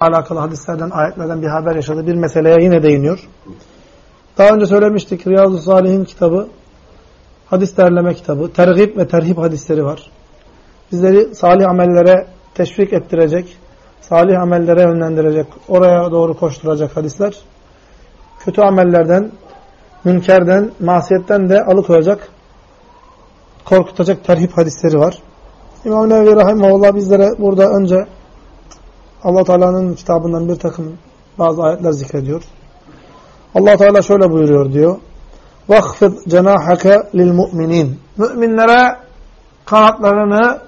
alakalı hadislerden, ayetlerden bir haber yaşadı. Bir meseleye yine değiniyor. Daha önce söylemiştik Riyazu Salih'in kitabı, hadis derleme kitabı, tergib ve terhip hadisleri var. Bizleri salih amellere teşvik ettirecek, salih amellere yönlendirecek, oraya doğru koşturacak hadisler. Kötü amellerden, münkerden, masiyetten de alıkoyacak, korkutacak terhip hadisleri var. İmam Nevevi Rahimahullah bizlere burada önce allah Teala'nın kitabından bir takım bazı ayetler zikrediyor. allah Teala şöyle buyuruyor diyor. وَخْفِضْ جَنَاحَكَ لِلْمُؤْمِنِينَ Müminlere kanatlarını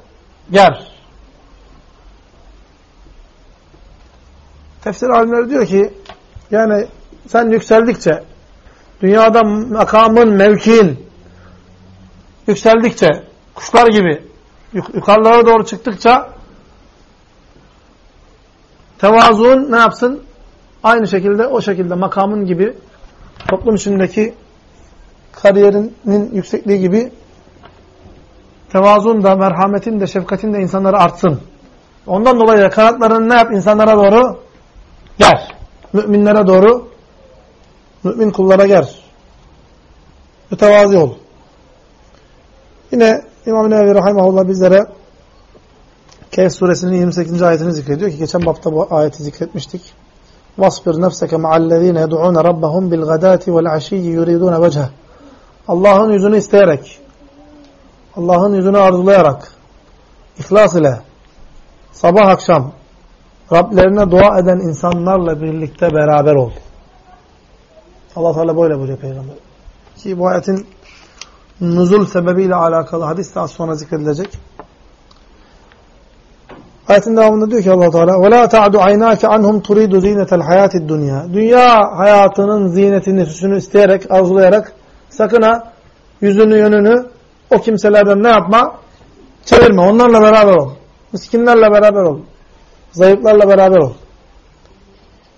ger. Tefsir alimleri diyor ki yani sen yükseldikçe dünyada makamın, mevkiin yükseldikçe kuşlar gibi yukarılara doğru çıktıkça tevazuun ne yapsın? Aynı şekilde o şekilde makamın gibi toplum içindeki kariyerinin yüksekliği gibi tevazun da, merhametin de, şefkatin de insanlara artsın. Ondan dolayı kanatlarını ne yap? insanlara doğru ger. Müminlere doğru mümin kullara ger. Mütevazi ol. Yine İmam Nevevi Rahimahullah bizlere Kehf suresinin 28. ayetini zikrediyor ki geçen bapta bu ayeti zikretmiştik. وَاصْبِرْ نَفْسَكَ مَعَ الَّذ۪ينَ يَدُعُونَ رَبَّهُمْ بِالْغَدَاتِ وَالْعَشِيِّ يُرِيدُونَ وَجْهَ Allah'ın yüzünü isteyerek, Allah'ın yüzünü arzulayarak, ihlas ile, sabah akşam Rablerine dua eden insanlarla birlikte beraber ol. Allah Teala böyle buyuruyor Peygamber. Ki bu ayetin nuzul sebebiyle alakalı hadis daha sonra zikredilecek. Ayetin devamında diyor ki Allah Teala: "Ve la ta'du aynaka anhum turidu zinetel hayatid dunya." Dünya hayatının zinetini, süsünü isteyerek, arzulayarak sakın ha yüzünü, yönünü o kimselerden ne yapma? Çevirme. Onlarla beraber ol. Miskinlerle beraber ol. Zayıflarla beraber ol.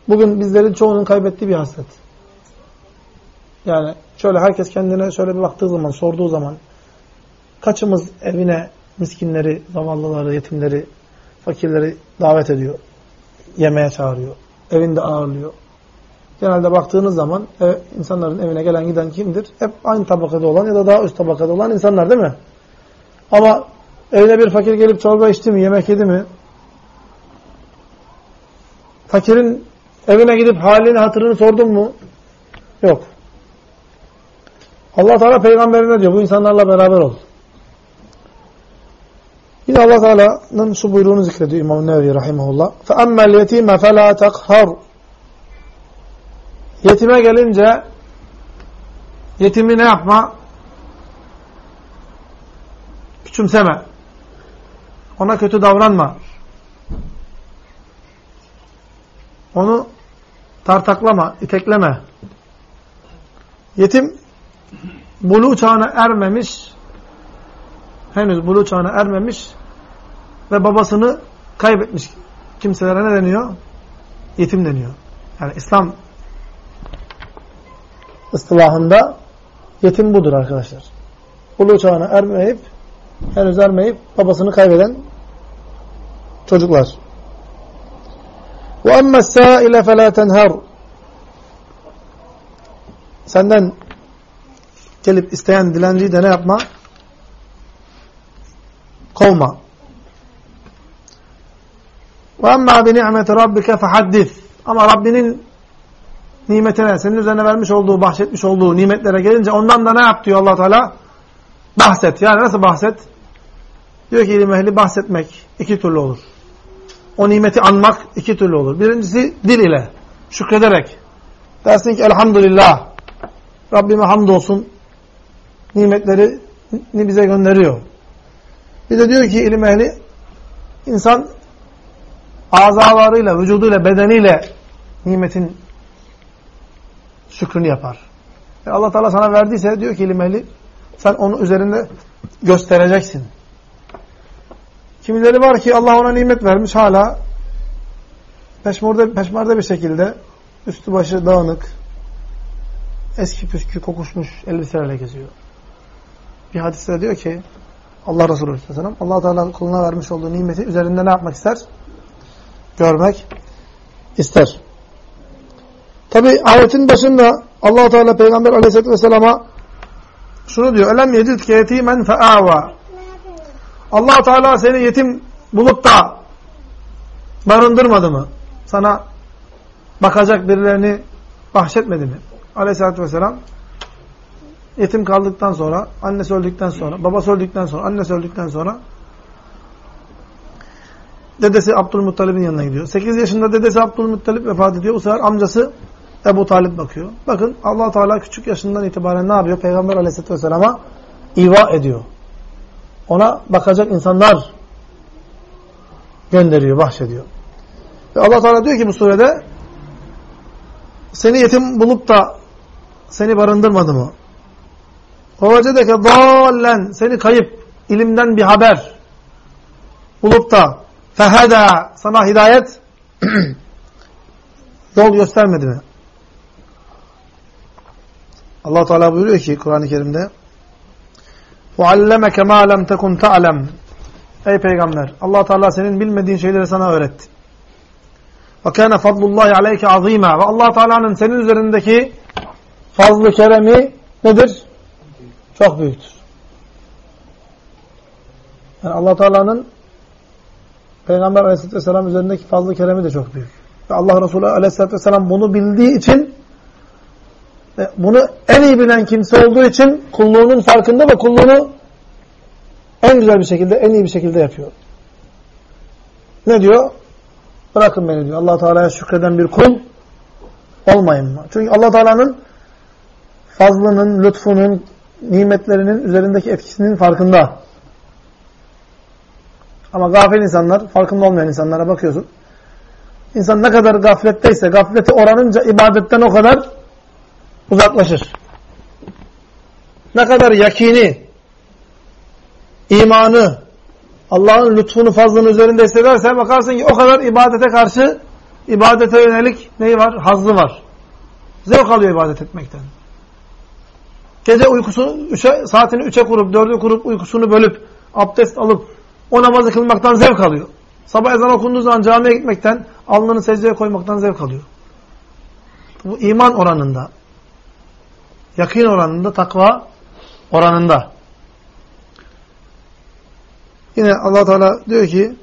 Bugün bizlerin çoğunun kaybettiği bir hasret. Yani şöyle herkes kendine şöyle bir baktığı zaman, sorduğu zaman kaçımız evine miskinleri, zavallıları, yetimleri, fakirleri davet ediyor. Yemeğe çağırıyor. Evinde ağırlıyor. Genelde baktığınız zaman ev, insanların evine gelen giden kimdir? Hep aynı tabakada olan ya da daha üst tabakada olan insanlar değil mi? Ama evine bir fakir gelip çorba içti mi, yemek yedi mi? Fakirin evine gidip halini, hatırını sordun mu? Yok. Allah Teala peygamberine diyor bu insanlarla beraber ol. Yine Allah Teala'nın şu buyruğunu zikrediyor İmam Nevi rahimehullah. Fe emmel yetime fe takhar. Yetime gelince yetimi ne yapma? Küçümseme. Ona kötü davranma. Onu tartaklama, itekleme. Yetim bulu çağına ermemiş henüz buluğ çağına ermemiş ve babasını kaybetmiş kimselere ne deniyor? Yetim deniyor. Yani İslam ıstılahında yetim budur arkadaşlar. Buluğ çağına ermeyip, henüz ermeyip babasını kaybeden çocuklar. وَأَمَّا السَّائِلَ فَلَا تَنْهَرُ Senden gelip isteyen dilenciyi de ne yapma? kovma. Ve emmâ bi ni'meti rabbike. Ama Rabbinin nimetine, senin üzerine vermiş olduğu, bahşetmiş olduğu nimetlere gelince ondan da ne yap diyor allah Teala? Bahset. Yani nasıl bahset? Diyor ki ilim ehli bahsetmek iki türlü olur. O nimeti anmak iki türlü olur. Birincisi dil ile, şükrederek. Dersin ki elhamdülillah, Rabbime hamdolsun nimetlerini bize gönderiyor. Bir de diyor ki ilim ehli insan azalarıyla, vücuduyla, bedeniyle nimetin şükrünü yapar. E Allah Teala sana verdiyse diyor ki ilim ehli sen onu üzerinde göstereceksin. Kimileri var ki Allah ona nimet vermiş hala peşmurde, peşmerde bir şekilde üstü başı dağınık eski püskü kokuşmuş elbiselerle geziyor. Bir hadiste diyor ki Allah Resulü Aleyhisselam allah Teala kuluna vermiş olduğu nimeti üzerinde ne yapmak ister? Görmek ister. Tabi ayetin başında allah Teala Peygamber aleyhisselatü vesselama şunu diyor. Elem yedidke yetimen fe'ava. allah Teala seni yetim bulup da barındırmadı mı? Sana bakacak birilerini bahşetmedi mi? Aleyhisselatü vesselam yetim kaldıktan sonra, annesi öldükten sonra, babası öldükten sonra, annesi öldükten sonra dedesi Abdülmuttalib'in yanına gidiyor. 8 yaşında dedesi Abdülmuttalib vefat ediyor. Bu sefer amcası Ebu Talip bakıyor. Bakın allah Teala küçük yaşından itibaren ne yapıyor? Peygamber aleyhisselatü vesselama iva ediyor. Ona bakacak insanlar gönderiyor, bahşediyor. Ve allah Teala diyor ki bu surede seni yetim bulup da seni barındırmadı mı? وَوَجَدَكَ ضَالًا Seni kayıp, ilimden bir haber bulup da feheda sana hidayet yol göstermedi mi? allah Teala buyuruyor ki Kur'an-ı Kerim'de وَعَلَّمَكَ مَا لَمْ تَكُنْ تَعْلَمْ Ey Peygamber! allah Teala senin bilmediğin şeyleri sana öğretti. وَكَانَ فَضْلُ اللّٰهِ عَلَيْكَ عَظ۪يمًا Ve allah Teala'nın senin üzerindeki fazlı keremi nedir? Çok büyüktür. Yani allah Teala'nın Peygamber aleyhisselatü vesselam üzerindeki fazlı keremi de çok büyük. Ve Allah Resulü aleyhisselatü vesselam bunu bildiği için ve bunu en iyi bilen kimse olduğu için kulluğunun farkında ve kulluğunu en güzel bir şekilde, en iyi bir şekilde yapıyor. Ne diyor? Bırakın beni diyor. allah Teala'ya şükreden bir kul olmayın mı? Çünkü allah Teala'nın fazlının, lütfunun, nimetlerinin üzerindeki etkisinin farkında. Ama gafil insanlar, farkında olmayan insanlara bakıyorsun. İnsan ne kadar gafletteyse, gafleti oranınca ibadetten o kadar uzaklaşır. Ne kadar yakini, imanı, Allah'ın lütfunu, fazlını üzerinde hissederse bakarsın ki o kadar ibadete karşı, ibadete yönelik neyi var? Hazlı var. Zevk alıyor ibadet etmekten. Gece uykusunu üçe, saatini üçe kurup, dördü kurup, uykusunu bölüp, abdest alıp, o namazı kılmaktan zevk alıyor. Sabah ezan okunduğu zaman camiye gitmekten, alnını secdeye koymaktan zevk alıyor. Bu iman oranında. Yakın oranında, takva oranında. Yine allah Teala diyor ki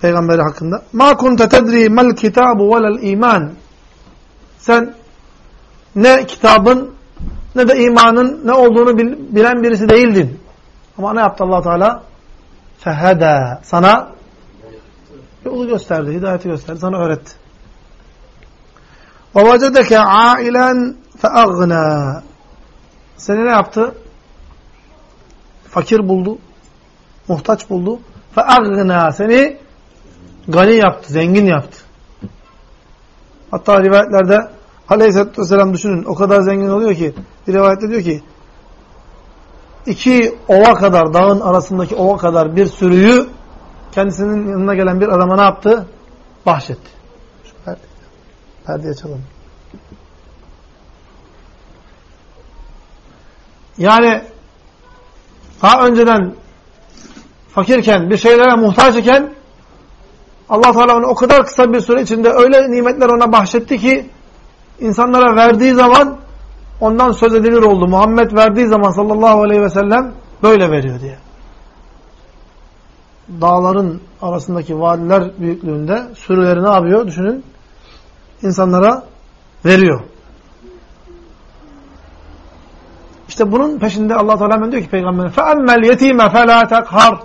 peygamberi hakkında ma kunte tedri mel kitabu velel iman sen ne kitabın ne de imanın ne olduğunu bilen birisi değildin. Ama ne yaptı allah Teala? Feheda. Sana yolu gösterdi, hidayeti gösterdi, sana öğretti. وَوَجَدَكَ عَائِلًا فَأَغْنَى Seni ne yaptı? Fakir buldu, muhtaç buldu. فَأَغْنَى Seni gani yaptı, zengin yaptı. Hatta rivayetlerde Aleyhisselatü Vesselam düşünün o kadar zengin oluyor ki bir rivayette diyor ki iki ova kadar dağın arasındaki ova kadar bir sürüyü kendisinin yanına gelen bir adama ne yaptı? Bahşetti. Şu perde, perdeyi açalım. Yani daha önceden fakirken, bir şeylere muhtaç iken Allah Teala onu o kadar kısa bir süre içinde öyle nimetler ona bahşetti ki insanlara verdiği zaman ondan söz edilir oldu. Muhammed verdiği zaman sallallahu aleyhi ve sellem böyle veriyor diye. Dağların arasındaki vadiler büyüklüğünde sürüleri ne yapıyor? Düşünün. insanlara veriyor. İşte bunun peşinde Allah Teala diyor ki peygamberine فَاَمَّ الْيَت۪يمَ فَلَا تَقْهَرْ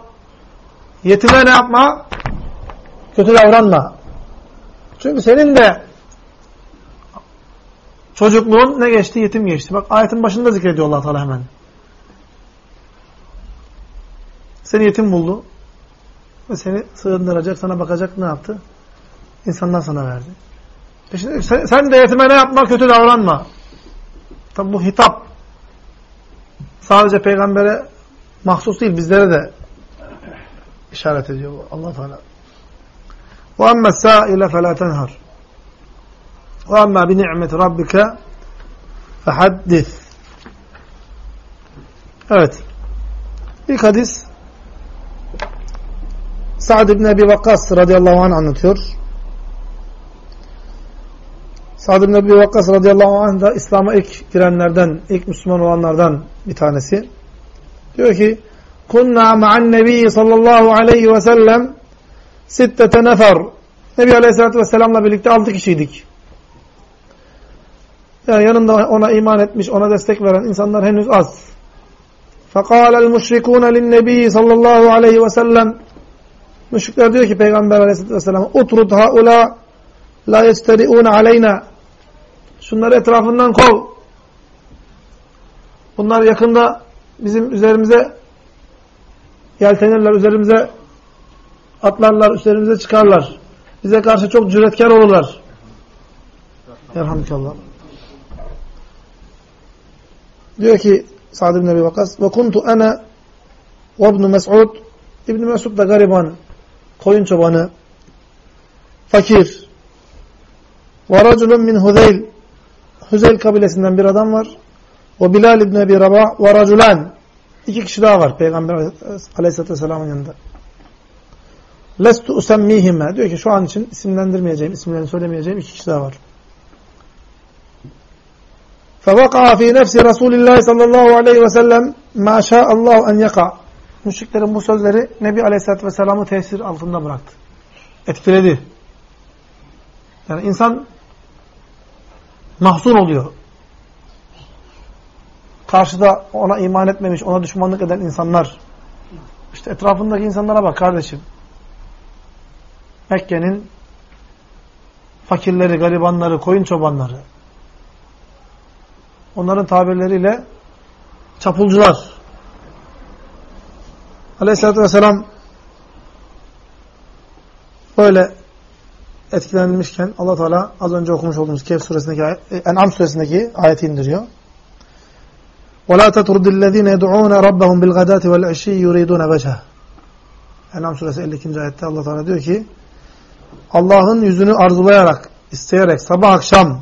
Yetime ne yapma? Kötü davranma. Çünkü senin de Çocukluğun ne geçti? Yetim geçti. Bak ayetin başında zikrediyor allah Teala hemen. Seni yetim buldu. Ve seni sığındıracak, sana bakacak ne yaptı? İnsanlar sana verdi. E şimdi sen, sen de yetime ne yapma? Kötü davranma. Tabi bu hitap sadece peygambere mahsus değil, bizlere de işaret ediyor bu allah Teala. وَاَمَّا السَّائِلَ فَلَا تَنْهَرْ ve amma bi ni'met rabbike fehaddis. Evet. İlk hadis Sa'd ibn Ebi Vakkas radıyallahu anh anlatıyor. Sa'd ibn Ebi Vakkas radıyallahu anh da İslam'a ilk girenlerden, ilk Müslüman olanlardan bir tanesi. Diyor ki, Kunna ma'an nebi sallallahu aleyhi ve sellem sittete nefer. Nebi aleyhissalatü vesselamla birlikte altı kişiydik. Yani yanında ona iman etmiş, ona destek veren insanlar henüz az. فَقَالَ الْمُشْرِكُونَ لِلنَّبِيِّ sallallahu aleyhi ve sellem Müşrikler diyor ki Peygamber aleyhissalatü vesselam اُتْرُدْ هَؤُلَا لَا يَسْتَرِعُونَ عَلَيْنَا Şunları etrafından kov. Bunlar yakında bizim üzerimize yeltenirler, üzerimize atlarlar, üzerimize çıkarlar. Bize karşı çok cüretkar olurlar. Elhamdülillah. Diyor ki Sa'd ibn Ebi Vakas ve kuntu ana ve ibn Mes'ud İbn Mesud da gariban, koyun çobanı, fakir. Ve raculun min Huzeyl Huzeyl kabilesinden bir adam var. O Bilal İbni Ebi Rabah ve raculan iki kişi daha var Peygamber Aleyhisselatü Vesselam'ın yanında. Lestu usemmihime diyor ki şu an için isimlendirmeyeceğim, isimlerini söylemeyeceğim iki kişi daha var. فَوَقَعَ ف۪ي نَفْسِ رَسُولِ اللّٰهِ sallallahu aleyhi ve sellem مَا شَاءَ اللّٰهُ اَنْ يَقَعَ Müşriklerin bu sözleri Nebi Aleyhisselatü Vesselam'ı tesir altında bıraktı. Etkiledi. Yani insan mahzun oluyor. Karşıda ona iman etmemiş, ona düşmanlık eden insanlar. İşte etrafındaki insanlara bak kardeşim. Mekke'nin fakirleri, garibanları, koyun çobanları. Onların tabirleriyle çapulcular. Aleyhisselatü Vesselam böyle etkilenmişken allah Teala az önce okumuş olduğumuz Kehf suresindeki ayet, En'am suresindeki ayeti indiriyor. وَلَا تَتْرُدِ الَّذ۪ينَ يَدْعُونَ رَبَّهُمْ بِالْغَدَاتِ وَالْعِشِّيِّ يُرِيدُونَ وَجْهَهِ En'am suresi 52. ayette allah Teala diyor ki Allah'ın yüzünü arzulayarak, isteyerek sabah akşam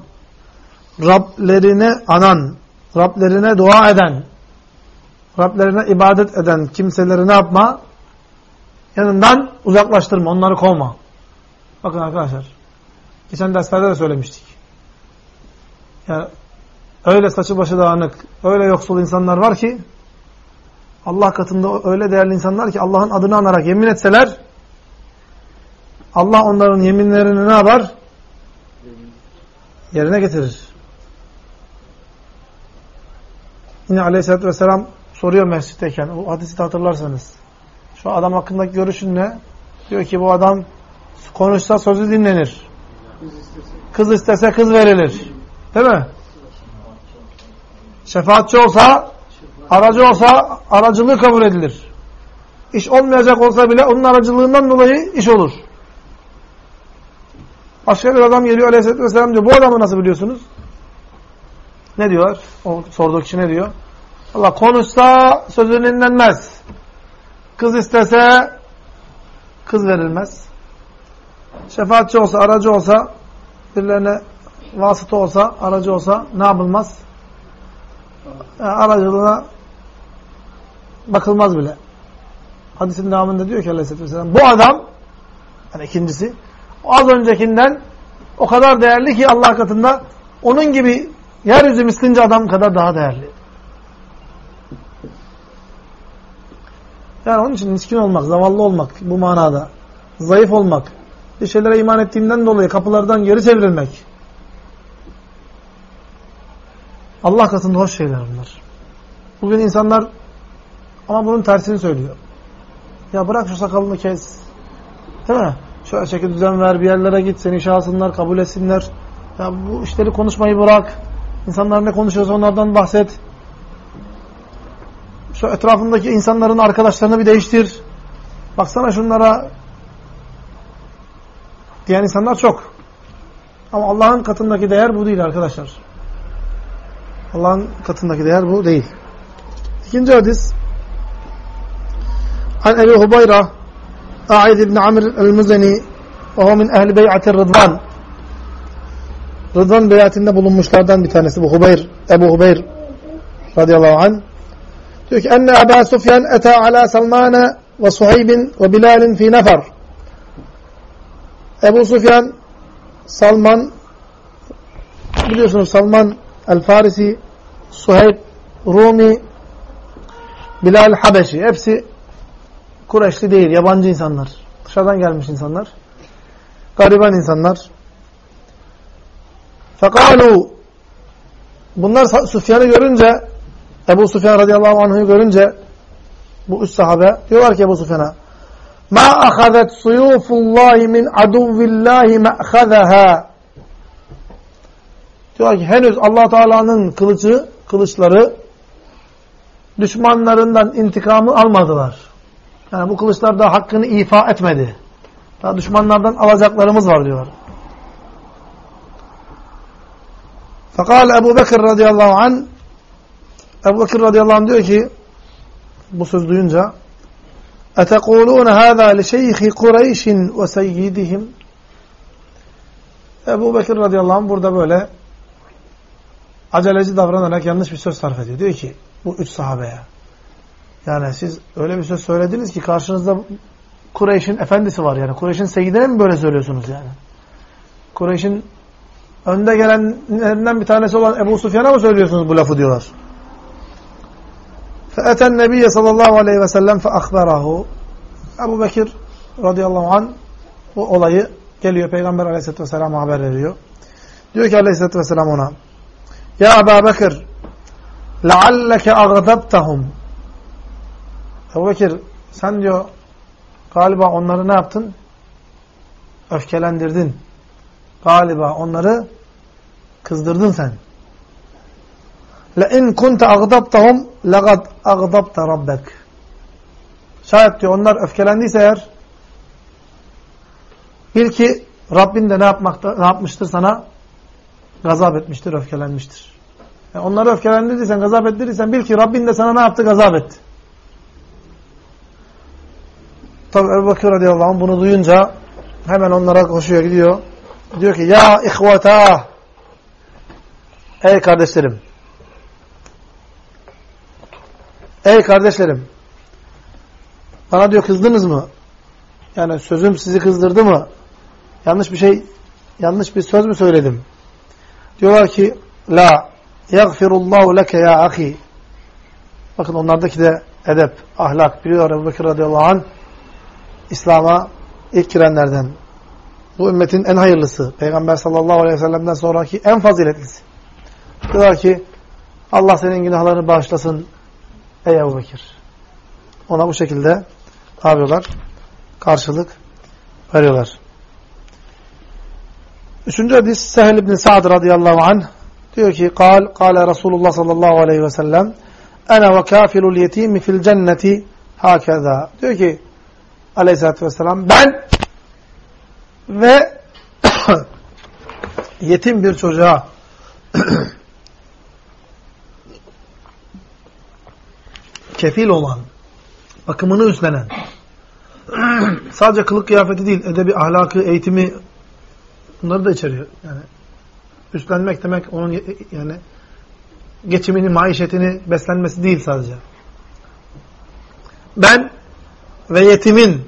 Rablerine anan, Rablerine dua eden, Rablerine ibadet eden kimseleri ne yapma? Yanından uzaklaştırma, onları kovma. Bakın arkadaşlar, geçen derslerde de söylemiştik. Yani öyle saçı başı dağınık, öyle yoksul insanlar var ki, Allah katında öyle değerli insanlar ki Allah'ın adını anarak yemin etseler, Allah onların yeminlerini ne yapar? Yerine getirir. Yine aleyhissalatü vesselam soruyor mescitteyken, bu hadisi hatırlarsanız. Şu adam hakkındaki görüşün ne? Diyor ki bu adam konuşsa sözü dinlenir. Kız istese kız verilir. Değil mi? Şefaatçi olsa, aracı olsa aracılığı kabul edilir. İş olmayacak olsa bile onun aracılığından dolayı iş olur. Başka bir adam geliyor aleyhissalatü vesselam diyor. Bu adamı nasıl biliyorsunuz? Ne diyor? O sorduğu kişi ne diyor? Allah konuşsa sözü dinlenmez. Kız istese kız verilmez. Şefaatçi olsa, aracı olsa, birilerine vasıta olsa, aracı olsa ne yapılmaz? Yani aracılığına bakılmaz bile. Hadisin devamında diyor ki aleyhissalatü vesselam, bu adam, yani ikincisi, az öncekinden o kadar değerli ki Allah katında onun gibi yeryüzü mislince adam kadar daha değerli. Yani onun için miskin olmak, zavallı olmak bu manada, zayıf olmak, bir şeylere iman ettiğimden dolayı kapılardan geri çevrilmek. Allah katında hoş şeyler bunlar. Bugün insanlar ama bunun tersini söylüyor. Ya bırak şu sakalını kes. Değil mi? Şöyle şekil düzen ver, bir yerlere git, seni şahsınlar, kabul etsinler. Ya bu işleri konuşmayı bırak. İnsanlar ne konuşuyorsa onlardan bahset. Şu etrafındaki insanların arkadaşlarını bir değiştir. Baksana şunlara diyen insanlar çok. Ama Allah'ın katındaki değer bu değil arkadaşlar. Allah'ın katındaki değer bu değil. İkinci hadis An Ebi Hubayra A'id ibn Amr el-Muzeni ve o min ehli bey'atir Rıdvan Rıdvan beyatinde bulunmuşlardan bir tanesi bu Hubayr, Ebu Hubayr radıyallahu anh. Diyor ki enne Ebu Sufyan eta ala Salmane ve Suhaybin ve Bilalin fi nefer. Ebu Sufyan, Salman biliyorsunuz Salman el-Farisi, Suheyb, Rumi, Bilal Habeşi. Hepsi Kureyşli değil, yabancı insanlar. Dışarıdan gelmiş insanlar. Gariban insanlar. Fekalu Bunlar Süfyan'ı görünce Ebu Süfyan radıyallahu anh'ı görünce bu üç sahabe diyorlar ki Ebu Süfyan'a Ma ahadet suyufullahi min aduvillahi me'khazaha Diyor ki henüz allah Teala'nın kılıcı, kılıçları düşmanlarından intikamı almadılar. Yani bu kılıçlar da hakkını ifa etmedi. Daha düşmanlardan alacaklarımız var diyorlar. Fakal Ebu Bekir radıyallahu an Ebu Bekir radıyallahu anh diyor ki bu söz duyunca اَتَقُولُونَ هَذَا لِشَيْخِ قُرَيْشٍ وَسَيِّدِهِمْ Ebu Bekir radıyallahu anh burada böyle aceleci davranarak yanlış bir söz sarf ediyor. Diyor ki bu üç sahabeye yani siz öyle bir söz söylediniz ki karşınızda Kureyş'in efendisi var yani. Kureyş'in seyidine mi böyle söylüyorsunuz yani? Kureyş'in önde gelenlerinden bir tanesi olan Ebu Sufyan'a mı söylüyorsunuz bu lafı diyorlar. فَاَتَى النَّبِيَّ sallallahu aleyhi ve sellem فَاَخْبَرَهُ Ebu Bekir radıyallahu anh bu olayı geliyor Peygamber aleyhisselatü vesselam'a haber veriyor. Diyor ki aleyhisselatü vesselam ona Ya Ebu Bekir لَعَلَّكَ اَغْضَبْتَهُمْ Ebu Bekir sen diyor galiba onları ne yaptın? Öfkelendirdin. Galiba onları kızdırdın sen. لَاِنْ كُنْتَ اَغْضَبْتَهُمْ لَغَدْ اَغْضَبْتَ رَبَّكَ Şayet diyor onlar öfkelendiyse eğer bil ki Rabbin de ne yapmakta ne yapmıştır sana? Gazap etmiştir, öfkelenmiştir. Yani onları öfkelendirdiysen, gazap ettirdiysen bil ki Rabbin de sana ne yaptı? Gazap etti. Tabi Ebu Bakır radıyallahu anh bunu duyunca hemen onlara koşuyor gidiyor. Diyor ki ya ihvata ey kardeşlerim ey kardeşlerim bana diyor kızdınız mı? Yani sözüm sizi kızdırdı mı? Yanlış bir şey yanlış bir söz mü söyledim? Diyorlar ki la yagfirullahu leke ya ahi Bakın onlardaki de edep, ahlak biliyor Ebu Bekir radıyallahu anh İslam'a ilk girenlerden. Bu ümmetin en hayırlısı. Peygamber sallallahu aleyhi ve sellem'den sonraki en faziletlisi. Diyorlar ki Allah senin günahlarını bağışlasın ey Ebu Bekir. Ona bu şekilde ne yapıyorlar? Karşılık veriyorlar. Üçüncü hadis Sehl ibn Sa'd radıyallahu anh diyor ki kal, kale Resulullah sallallahu aleyhi ve sellem ene ve kafilul yetimi fil cenneti hakeza. Diyor ki aleyhissalatü vesselam ben ve yetim bir çocuğa kefil olan, bakımını üstlenen, sadece kılık kıyafeti değil, edebi, ahlakı, eğitimi bunları da içeriyor. Yani üstlenmek demek onun yani geçimini, maişetini, beslenmesi değil sadece. Ben ve yetimin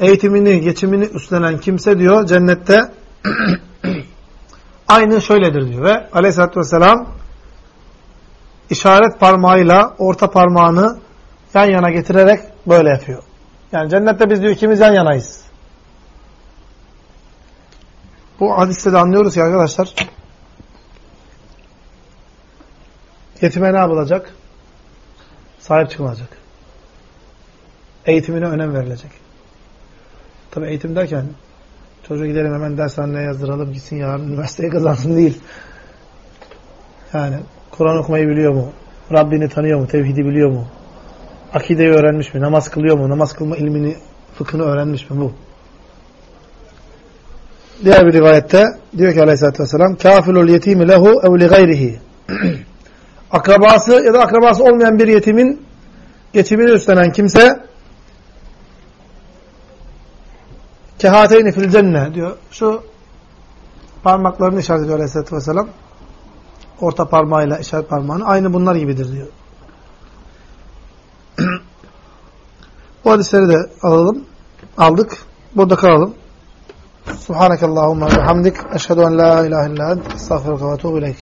eğitimini, geçimini üstlenen kimse diyor cennette aynı şöyledir diyor. Ve aleyhissalatü vesselam işaret parmağıyla orta parmağını yan yana getirerek böyle yapıyor. Yani cennette biz diyor ikimiz yan yanayız. Bu hadiste de anlıyoruz ki arkadaşlar yetime ne yapılacak? Sahip çıkılacak. Eğitimine önem verilecek. Tabi eğitim derken çocuğu gidelim hemen dershaneye yazdıralım gitsin yarın üniversiteye kazansın değil. Yani Kur'an okumayı biliyor mu? Rabbini tanıyor mu? Tevhidi biliyor mu? Akideyi öğrenmiş mi? Namaz kılıyor mu? Namaz kılma ilmini, fıkhını öğrenmiş mi? Bu. Diğer bir rivayette diyor ki aleyhissalatü vesselam kafilul yetimi lehu ev li gayrihi akrabası ya da akrabası olmayan bir yetimin geçimini üstlenen kimse kehateyni fil cenne diyor. Şu parmaklarını işaret ediyor aleyhissalatü vesselam. Orta parmağıyla işaret parmağını. Aynı bunlar gibidir diyor. Bu hadisleri de alalım. Aldık. Burada kalalım. Subhanakallahumma ve hamdik. Eşhedü en la ilahe illa ent. Estağfirullah ve ileyk.